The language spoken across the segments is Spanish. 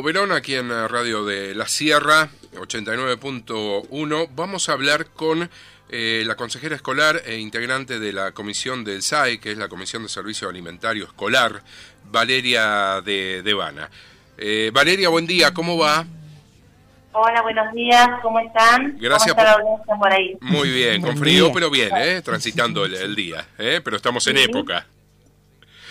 Radio Verón, aquí en Radio de la Sierra, 89.1. Vamos a hablar con eh, la consejera escolar e integrante de la comisión del SAE, que es la Comisión de Servicio Alimentario Escolar, Valeria de Devana. Eh, Valeria, buen día, ¿cómo va? Hola, buenos días, ¿cómo están? Gracias ¿Cómo por... ahí? Muy bien, con frío, pero bien, ¿eh? transitando el, día, ¿eh? pero estamos en época.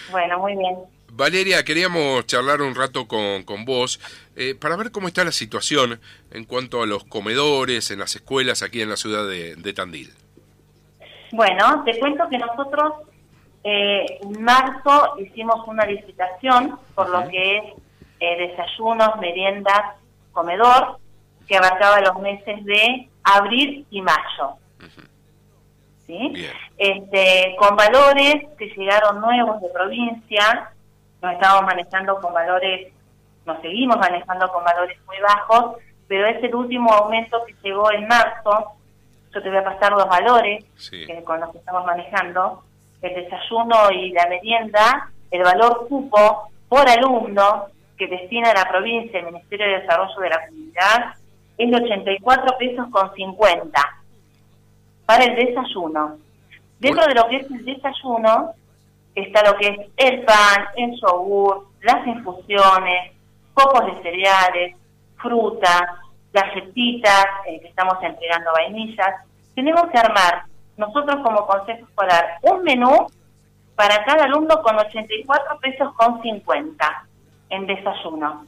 Bueno, muy bien. Valeria, queríamos charlar un rato con, con vos eh, para ver cómo está la situación en cuanto a los comedores en las escuelas aquí en la ciudad de, Tandil. Bueno, te cuento que nosotros eh, en marzo hicimos una licitación por lo que es eh, desayunos, meriendas, comedor, que abarcaba los meses de abril y mayo. ¿Sí? Este, con valores que llegaron nuevos de provincia, nos estábamos manejando con valores, nos seguimos manejando con valores muy bajos, pero es el último aumento que llegó en marzo. Yo te voy a pasar los valores con los que estamos manejando. El desayuno y la merienda, el valor cupo por alumno que destina la provincia el Ministerio de Desarrollo de la Comunidad es de 84 pesos con 50 para el desayuno. Dentro de lo que es el desayuno, está lo que es el pan, el yogur, las infusiones, copos de cereales, frutas, galletitas, eh, que estamos entregando vainillas. Tenemos que armar nosotros como consejo escolar un menú para cada alumno con 84 pesos con 50 en desayuno.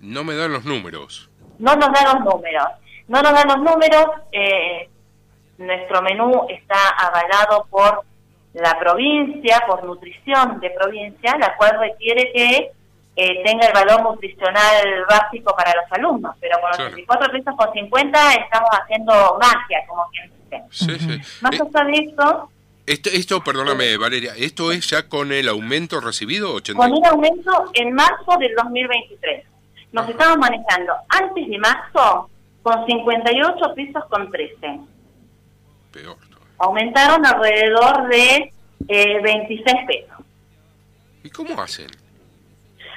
No me dan los números. No nos dan los números. No nos dan los números. Eh, nuestro menú está avalado por provincia, por nutrición de provincia, la cual requiere que eh, tenga el valor nutricional básico para los alumnos, pero con los 84 pesos con 50 estamos haciendo magia, como quien dice. Sí, sí. Más eh, allá de esto... Esto, esto, perdóname Valeria, ¿esto es ya con el aumento recibido? 80... Con un aumento en marzo del 2023. Nos estamos manejando antes de marzo con 58 pesos con 13. Peor aumentaron alrededor de eh, 26 pesos. ¿Y cómo hacen?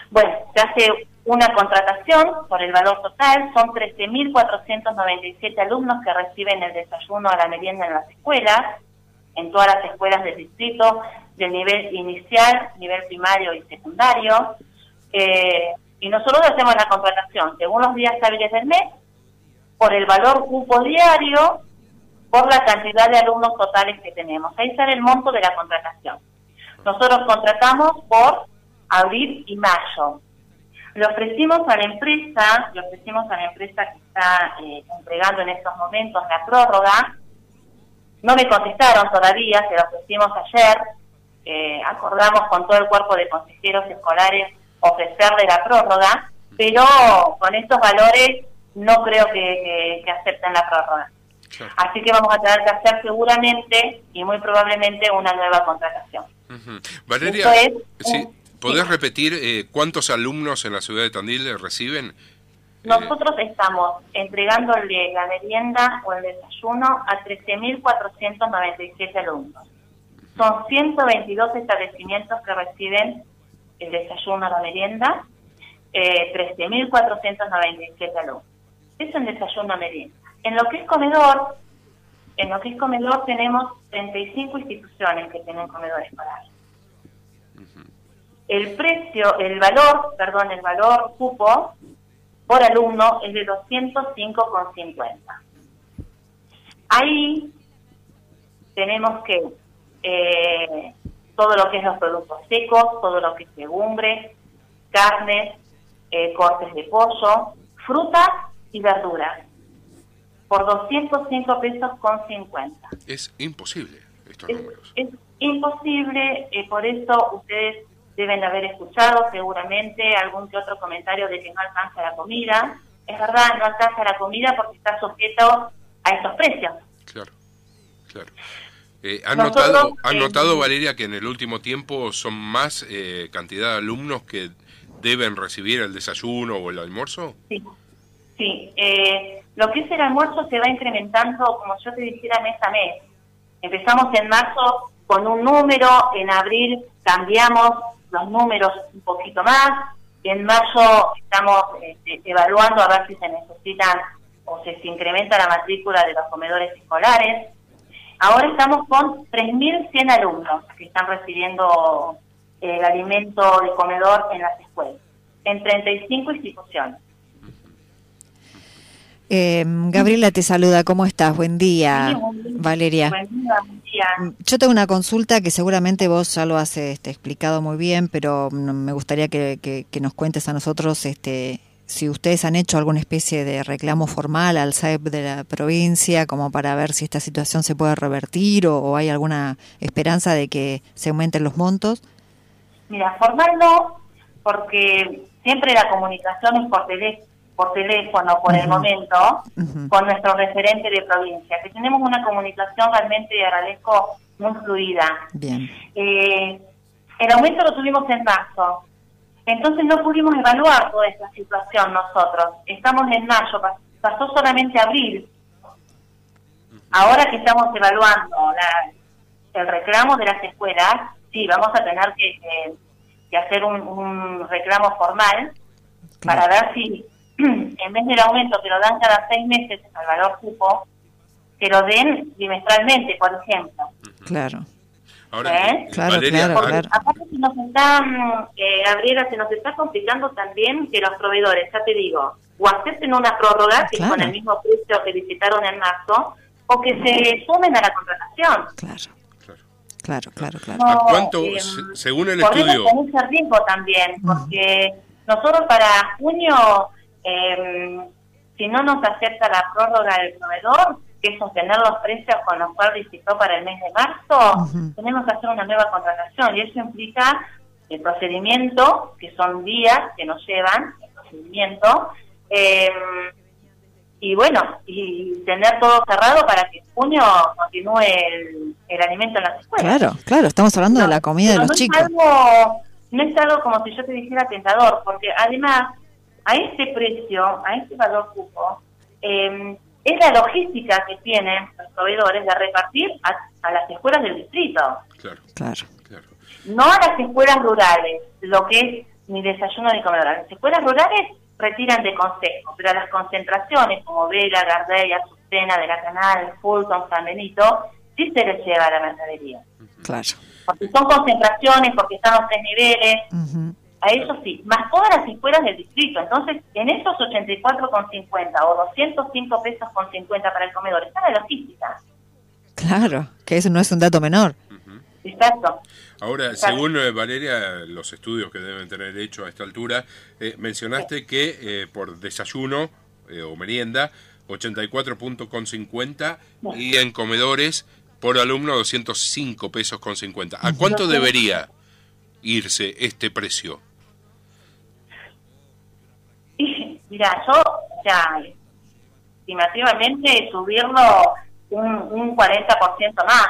Bueno, se hace una contratación por el valor total, son 13.497 alumnos que reciben el desayuno a la merienda en las escuelas, en todas las escuelas del distrito, del nivel inicial, nivel primario y secundario. Eh, y nosotros hacemos la contratación según los días hábiles del mes, por el valor cupo diario por la cantidad de alumnos totales que tenemos. Ahí sale el monto de la contratación. Nosotros contratamos por abril y mayo. Le ofrecimos a la empresa, le ofrecimos a la empresa que está eh, entregando en estos momentos la prórroga. No me contestaron todavía, se lo ofrecimos ayer. Eh, acordamos con todo el cuerpo de consejeros escolares ofrecerle la prórroga, pero con estos valores no creo que acepten la prórroga. Así que vamos a tener que hacer seguramente y muy probablemente una nueva contratación. Valeria, ¿podés repetir eh, cuántos alumnos en la ciudad de Tandil reciben? Eh, Nosotros estamos entregándole la merienda o el desayuno a 13.497 alumnos. Son 122 establecimientos que reciben el desayuno o la merienda, eh, 13.497 alumnos. Es un desayuno a merienda. En lo que es comedor, en lo que es comedor tenemos 35 instituciones que tienen comedor escolar. El precio, el valor, perdón, el valor cupo por alumno es de 205,50. Ahí tenemos que eh, todo lo que es los productos secos, todo lo que es legumbre, carnes, eh, cortes de pollo, frutas y verduras por 205 pesos con 50. Es imposible estos números. Es imposible, eh, por eso ustedes deben haber escuchado seguramente algún que otro comentario de que no alcanza la comida. Es verdad, no alcanza la comida porque está sujeto a estos precios. Claro, claro. Eh, ¿Han, notado, ¿Han notado, Valeria, que en el último tiempo son más eh, cantidad de alumnos que deben recibir el desayuno o el almuerzo? Sí, sí. Eh, lo que es el almuerzo se va incrementando, como yo te dijera, mes a mes. Empezamos en marzo con un número, en abril cambiamos los números un poquito más, en mayo estamos este, evaluando a ver si se necesitan o se, incrementa la matrícula de los comedores escolares. Ahora estamos con 3.100 alumnos que están recibiendo el alimento de comedor en las escuelas, en 35 instituciones. Eh, Gabriela te saluda, ¿cómo estás? Buen día, Valeria. Buen día, buen día. Mm, Yo tengo una consulta que seguramente vos ya lo has este, explicado muy bien, pero mm, me gustaría que, que- que nos cuentes a nosotros este, si ustedes han hecho alguna especie de reclamo formal al SAEP de la provincia, como para ver si esta situación se puede revertir o, o hay alguna esperanza de que se aumenten los montos. Mira, formal no, porque siempre la comunicación es por, tele- por teléfono por el momento con nuestro referente de provincia, que tenemos una comunicación realmente, agradezco, muy fluida. Bien, Eh, el aumento lo tuvimos en marzo, entonces no pudimos evaluar toda esta situación nosotros. Estamos en mayo, pas- pasó solamente abril. Ahora que estamos evaluando la- el reclamo de las escuelas, sí, vamos a tener que, que hacer un, un reclamo formal para ver si en vez del aumento que lo dan cada seis meses al valor cupo, que lo den bimestralmente, por ejemplo. claro. Ahora, ¿Eh? Claro, Valeria, claro, claro. Aparte se nos está, eh, Gabriela, se nos está complicando también que los proveedores, ya te digo, o acepten una prórroga que es Claro. con el mismo precio que licitaron en marzo, o que se sumen a la contratación. Claro, claro. claro, claro, claro. ¿A cuánto, eh, se- según el corremos estudio? con ese riesgo también, porque nosotros para junio, eh, si no nos acepta la prórroga del proveedor, que es sostener los precios con los cuales licitó para el mes de marzo, tenemos que hacer una nueva contratación y eso implica el procedimiento, que son días que nos llevan, el procedimiento, eh, y bueno, y tener todo cerrado para que en junio continúe el, el alimento en las escuelas. Claro, claro, estamos hablando de la comida de los no chicos. Es algo, no es algo como si yo te dijera tentador, porque además a ese precio, a ese valor cupo, eh, es la logística que tienen los proveedores de repartir a, a las escuelas del distrito, Claro, Claro. claro. no a las escuelas rurales, lo que es mi desayuno de comedor. Las escuelas rurales retiran de consejo, pero a las concentraciones como Vela, Gardella, Azucena, de la Canal, Fulton, San Benito, sí se les lleva la mercadería. Claro. Porque son concentraciones, porque están los tres niveles, Ujú. A eso sí, más todas las escuelas del distrito. Entonces, en esos 84,50 o 205 pesos con 50 para el comedor, está la logística. Claro, que eso no es un dato menor. Exacto. Ahora, Exacto. según eh, Valeria, los estudios que deben tener hecho a esta altura, eh, mencionaste que eh, por desayuno eh, o merienda, 84.50 y en comedores por alumno 205 pesos con 50. ¿A cuánto debería irse este precio? Y, mira, yo, o sea, estimativamente subirlo un, un 40% más.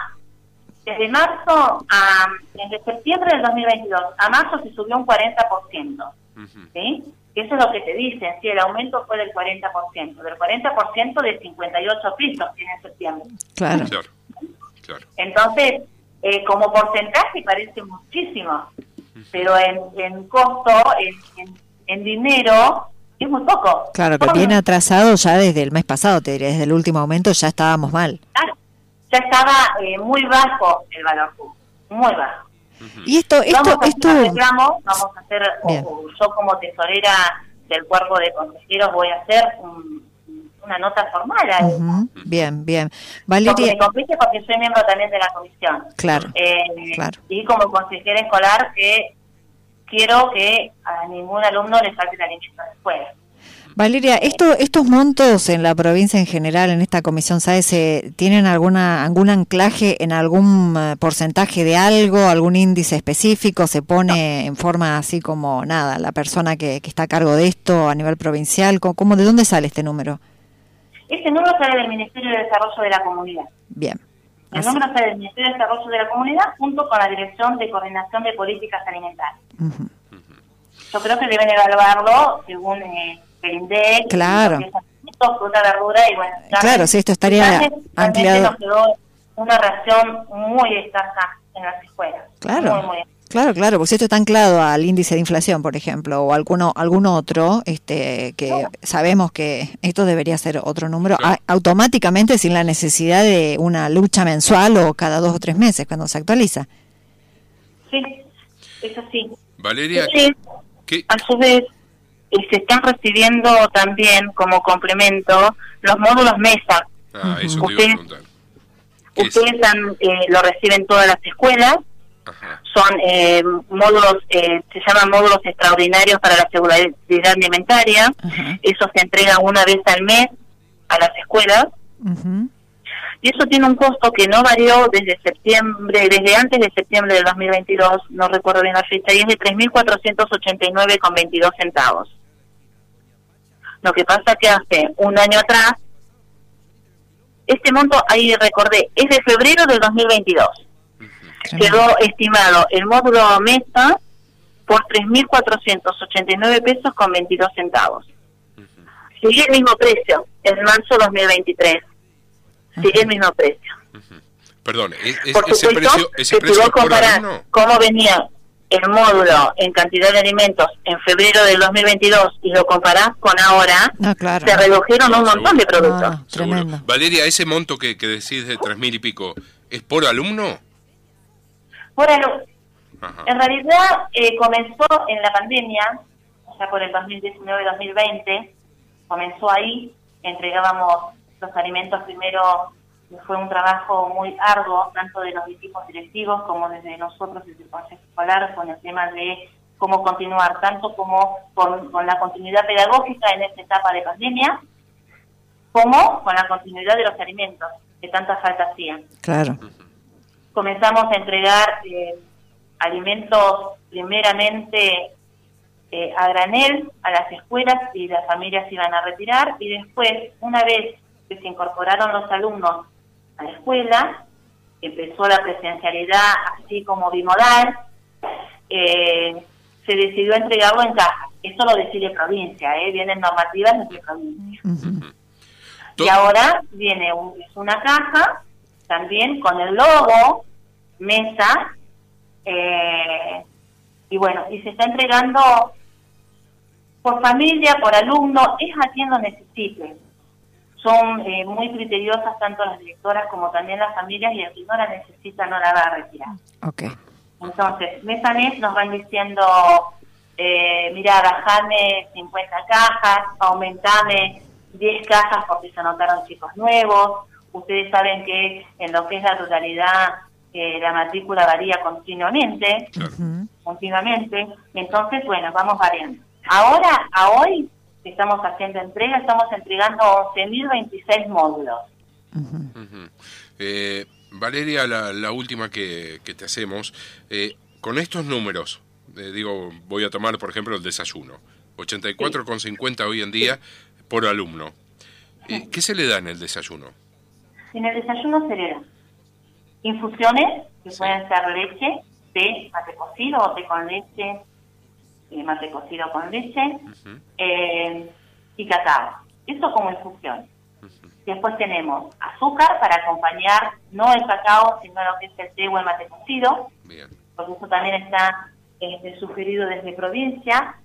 Desde marzo a, desde septiembre del 2022 a marzo se subió un 40%. Ujú, ¿sí? Que Eso es lo que te dicen, sí, el aumento fue del 40%, del 40% de 58 pisos tiene en septiembre. Claro. Claro, claro. Entonces, eh, como porcentaje parece muchísimo, pero en, en costo, en, en, en dinero, es muy poco. Claro, que Porque, viene atrasado ya desde el mes pasado, te diría, desde el último aumento ya estábamos mal. claro, ya estaba eh, muy bajo el valor justo, muy bajo. Y esto, esto, vamos a esto, hacer un reclamo, vamos a hacer, o- yo como tesorera del cuerpo de consejeros voy a hacer un- una nota formal. Ujú, bien, bien. Porque Valeria, me compete porque soy miembro también de la comisión. claro, Eh, Claro. Y como consejera escolar que quiero que a ningún alumno le falte el alimento en la escuela. Valeria, esto, estos montos en la provincia en general, en esta comisión SAES, eh, ¿tienen alguna algún anclaje en algún eh, porcentaje de algo, algún índice específico? ¿Se pone en forma así como nada, la persona que, que está a cargo de esto a nivel provincial? ¿Cómo, cómo- de dónde sale este número? Este número sale del Ministerio de Desarrollo de la Comunidad. Bien. Número sale del Ministerio de Desarrollo de la Comunidad junto con la Dirección de Coordinación de Políticas Alimentarias. Yo creo que deben evaluarlo según eh, el INDEC, Claro. fruta, verdura y bueno. ya Claro, ven, sí, esto estaría ampliado. nos quedó una ración muy escasa en las escuelas. Claro. Muy, muy escasa. Claro, claro, porque si esto está anclado al índice de inflación, por ejemplo, o alguno, algún otro, este, que sabemos que esto debería ser otro número, automáticamente sin la necesidad de una lucha mensual o cada dos o tres meses cuando se actualiza. Sí, es así. Valeria, a su vez, se están recibiendo también como complemento los módulos MESA. Ah, eso ustedes, ustedes eh, lo reciben todas las escuelas. Son eh, módulos, eh, se llaman módulos extraordinarios para la seguridad alimentaria. Eso se entrega una vez al mes a las escuelas. Y eso tiene un costo que no varió desde septiembre, desde antes de septiembre del 2022, no recuerdo bien la fecha, y es de 3.489,22 centavos. Lo que pasa que hace un año atrás, este monto, ahí recordé, es de febrero del 2022. Quedó estimado el módulo MESA por 3.489 pesos con 22 centavos. Sigue el mismo precio en marzo 2023 sigue el mismo precio. Perdón, ese precio, ese precio comparar cómo venía el módulo en cantidad de alimentos en febrero del 2022 y lo comparás con ahora, se redujeron un montón de productos. Ah, Valeria, ese monto que, que decís de tres mil y pico, ¿es por alumno? Alumno. En realidad eh, comenzó en la pandemia, o sea, por el 2019-2020, comenzó ahí, entregábamos los alimentos primero fue un trabajo muy arduo, tanto de los equipos directivos como desde nosotros, desde el Consejo Escolar, con el tema de cómo continuar, tanto como con, la continuidad pedagógica en esta etapa de pandemia, como con la continuidad de los alimentos, que tanta falta hacían. Claro. Comenzamos a entregar eh, alimentos primeramente eh, a granel a las escuelas y las familias iban a retirar y después, una vez que se incorporaron los alumnos a la escuela, empezó la presencialidad así como bimodal, eh, se decidió entregarlo en caja. Eso lo decide provincia, ¿eh? vienen normativas de provincia. Y ahora viene es una caja también con el logo, mesa, eh, y bueno, y se está entregando por familia, por alumno, es a quien lo necesite son eh, muy criteriosas tanto las directoras como también las familias y el que no la necesita no la va a retirar. Okay. Entonces, mes a mes nos van diciendo, eh, mira, bajame 50 cajas, aumentame 10 cajas porque se anotaron chicos nuevos. Ustedes saben que en lo que es la totalidad eh, la matrícula varía continuamente, continuamente. Entonces, bueno, vamos variando. Ahora, a hoy, estamos haciendo entrega, estamos entregando 11.026 módulos. Eh, Valeria, la, última que, te hacemos, eh, con estos números, eh, digo, voy a tomar por ejemplo el desayuno, 84,50 hoy en día por alumno. ¿Qué se le da en el desayuno? En el desayuno da infusiones, que pueden ser leche, té, mate cocido o té con leche, eh, mate cocido con leche eh, y cacao. Eso como infusión. Después tenemos azúcar para acompañar no el cacao, sino lo que es el té o el mate cocido, porque eso también está este, sugerido desde provincia.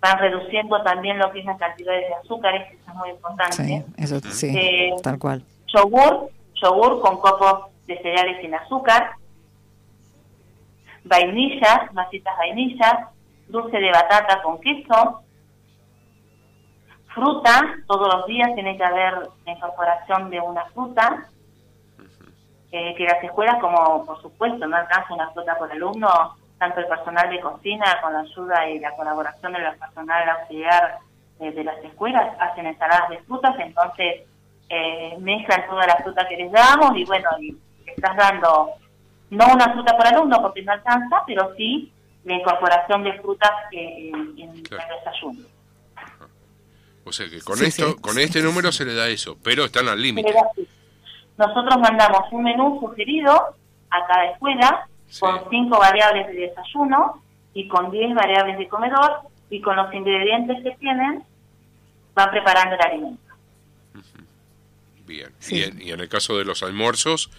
Van reduciendo también lo que es la cantidad de azúcares, que es muy importante. Sí, eso sí, eh, tal cual. Yogur, yogur con copos de cereales sin azúcar, vainillas, masitas vainillas, dulce de batata con queso, fruta, todos los días tiene que haber la incorporación de una fruta, eh, que las escuelas, como por supuesto no alcanza una fruta por alumno, tanto el personal de cocina con la ayuda y la colaboración del personal auxiliar eh, de las escuelas hacen ensaladas de frutas, entonces eh, mezclan toda la fruta que les damos y bueno, y estás dando no una fruta por alumno porque no alcanza, pero sí la incorporación de frutas en, el desayuno. O sea que con esto, con este número se le da eso, pero están al límite. Nosotros mandamos un menú sugerido a cada escuela con cinco variables de desayuno y con diez variables de comedor y con los ingredientes que tienen van preparando el alimento. Bien, y en, el caso de los almuerzos,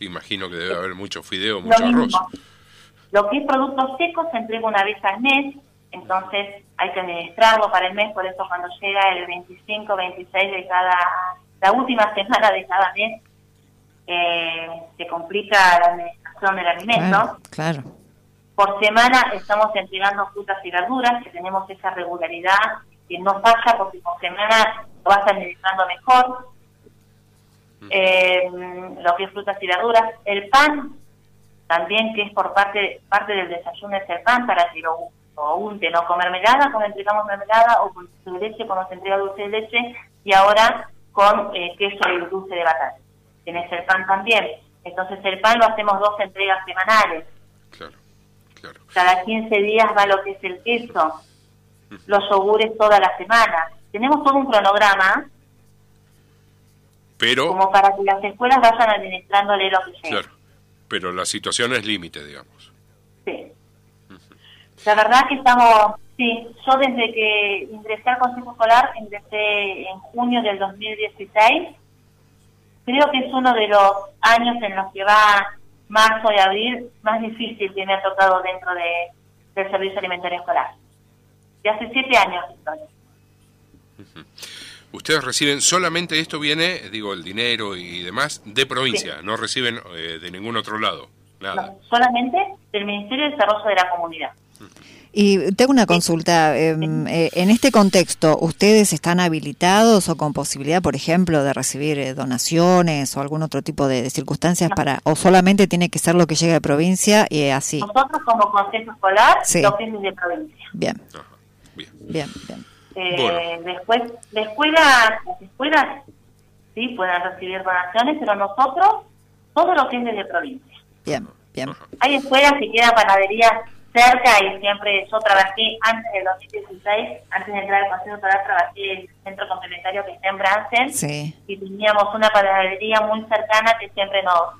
imagino que debe haber mucho fideo, mucho arroz. Lo que es productos secos se entrega una vez al mes, entonces hay que administrarlo para el mes, por eso cuando llega el 25, 26 de cada, la última semana de cada mes, eh, se complica la administración del alimento. Claro, Por semana estamos entregando frutas y verduras, que tenemos esa regularidad, que no falla porque por semana lo vas administrando mejor. Eh, lo que es frutas y verduras. El pan, también que es por parte parte del desayuno, es el pan para que lo, lo unten o con mermelada, cuando entregamos mermelada, o con dulce de leche, cuando se entrega dulce de leche, y ahora con eh, queso y dulce de batata. Tienes el pan también. Entonces el pan lo hacemos dos entregas semanales. Claro, claro. Cada 15 días va lo que es el queso. Los yogures toda la semana. Tenemos todo un cronograma Pero, como para que las escuelas vayan administrándole lo que llega. claro, pero la situación es límite, digamos. Sí. La verdad que estamos, sí, yo desde que ingresé al Consejo Escolar, ingresé en junio del 2016, creo que es uno de los años en los que va marzo y abril más difícil que me ha tocado dentro de, del servicio alimentario escolar. De hace siete años estoy. Ustedes reciben solamente esto viene, digo, el dinero y demás, de provincia, no reciben eh, de ningún otro lado, nada. No, solamente del Ministerio de Desarrollo de la Comunidad. Y tengo una consulta. eh, eh, en este contexto, ¿ustedes están habilitados o con posibilidad, por ejemplo, de recibir eh, donaciones o algún otro tipo de, de circunstancias para, o solamente tiene que ser lo que llegue de provincia y así? Nosotros como Consejo Escolar, Sí. lo que es de provincia. Bien, Ajá, bien. bien, bien. Eh, Bueno. Después, la escuela, las escuelas sí pueden recibir donaciones, pero nosotros, todo lo que es desde provincia. Bien, bien. Hay escuelas que quedan panaderías cerca y siempre yo trabajé antes del 2016, antes de entrar al Consejo Escolar, trabajé en el centro complementario que está en Bransen Sí, y teníamos una panadería muy cercana que siempre nos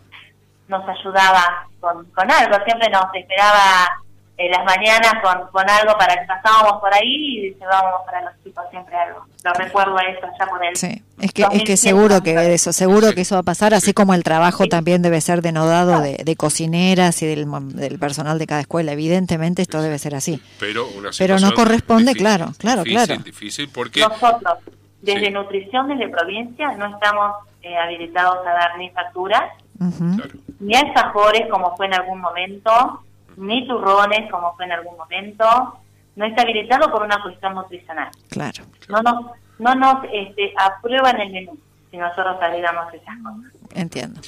nos ayudaba con, con algo, siempre nos esperaba en las mañanas con, con algo para que pasábamos por ahí y llevábamos para los chicos siempre algo. Lo recuerdo eso ya por el sí. Es que, es que 2007, seguro que eso, seguro Sí. que eso va a pasar, así Sí. como el trabajo también debe ser denodado de, de cocineras y del, del personal de cada escuela. Evidentemente esto debe ser así. Pero una Pero no corresponde, difícil, claro, claro, difícil, claro. Difícil porque Nosotros, desde Sí. nutrición, desde provincia, no estamos eh, habilitados a dar ni facturas, Ujú. claro, ni alfajores como fue en algún momento, ni turrones como fue en algún momento. No está habilitado por una cuestión nutricional. Claro. No nos, no nos este, aprueban el menú si nosotros agregamos esas cosas. Entiendo.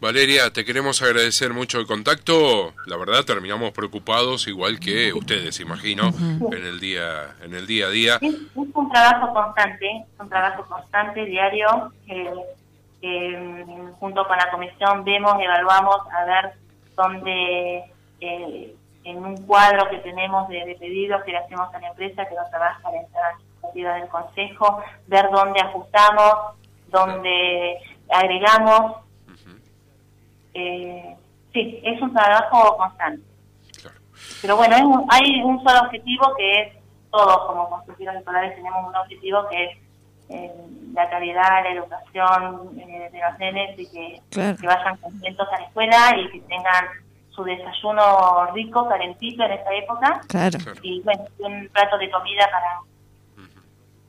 Valeria, te queremos agradecer mucho el contacto. La verdad terminamos preocupados igual que ustedes, imagino, en el día en el día a día. Es, es un trabajo constante, es un trabajo constante, diario. eh, eh, junto con la comisión vemos, evaluamos a ver dónde, eh, en un cuadro que tenemos de, de pedidos que le hacemos a la empresa que lo trabaja la ejecutiva del consejo, ver dónde ajustamos, dónde agregamos. Eh, sí, es un trabajo constante. Claro. Pero bueno, hay un, hay un solo objetivo que es, todos como constructores escolares tenemos un objetivo que es eh, la calidad, la educación eh, de los nenes y que, Claro. que vayan contentos a la escuela y que tengan su desayuno rico, calentito en esta época Claro. Claro. y bueno, un plato de comida para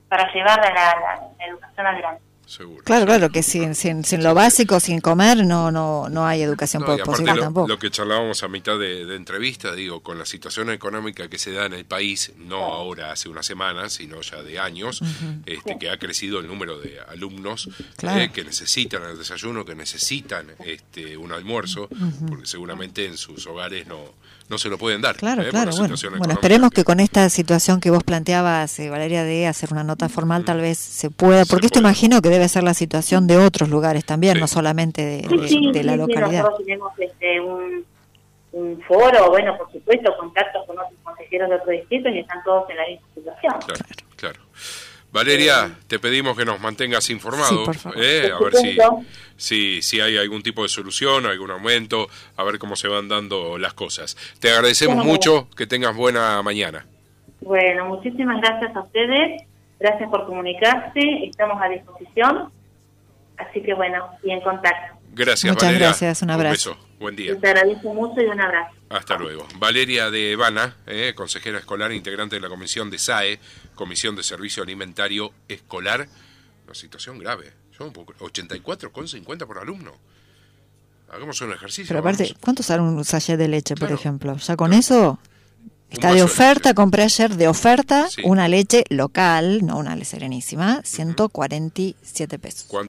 para llevar a la, la- la educación adelante. Seguro. Claro, claro, que sin, sin, sin lo básico, sin comer, no no no hay educación No, posible lo, tampoco. lo que charlábamos a mitad de, de entrevista, digo, con la situación económica que se da en el país, no ahora hace unas semanas, sino ya de años, este, que ha crecido el número de alumnos Claro. eh, que necesitan el desayuno, que necesitan este, un almuerzo, porque seguramente en sus hogares no, no se lo pueden dar. Claro, eh, claro. la Bueno, bueno esperemos que con esta situación que vos planteabas, eh, Valeria, de hacer una nota formal, tal vez se pueda, Se porque esto puede. imagino que debe ser la situación de otros lugares también, Sí. no solamente de, Sí, de- sí, de la sí, sí, localidad. nosotros tenemos este, un, un foro, bueno, por supuesto, contactos con otros consejeros de otros distritos y están todos en la misma situación. Claro, claro. Valeria, te pedimos que nos mantengas informados, Sí, por favor. eh, a Por ver si, si, si hay algún tipo de solución, algún aumento, a ver cómo se van dando las cosas. Te agradecemos Bueno, mucho, que tengas buena mañana. Bueno, muchísimas gracias a ustedes, gracias por comunicarse, estamos a disposición, así que bueno, y en contacto. Gracias, Muchas Valeria. gracias, un abrazo. beso, buen día. Les agradezco mucho y un abrazo. Hasta luego. Valeria de Evana, eh, consejera escolar, integrante de la comisión de SAE, Comisión de Servicio Alimentario Escolar. Una situación grave. Son 84,50 por alumno. Hagamos un ejercicio. Pero aparte, ¿cuánto sale un sachet de leche, por ejemplo? Ya con eso está de oferta, compré ayer de oferta una leche local, no una serenísima, 147 pesos.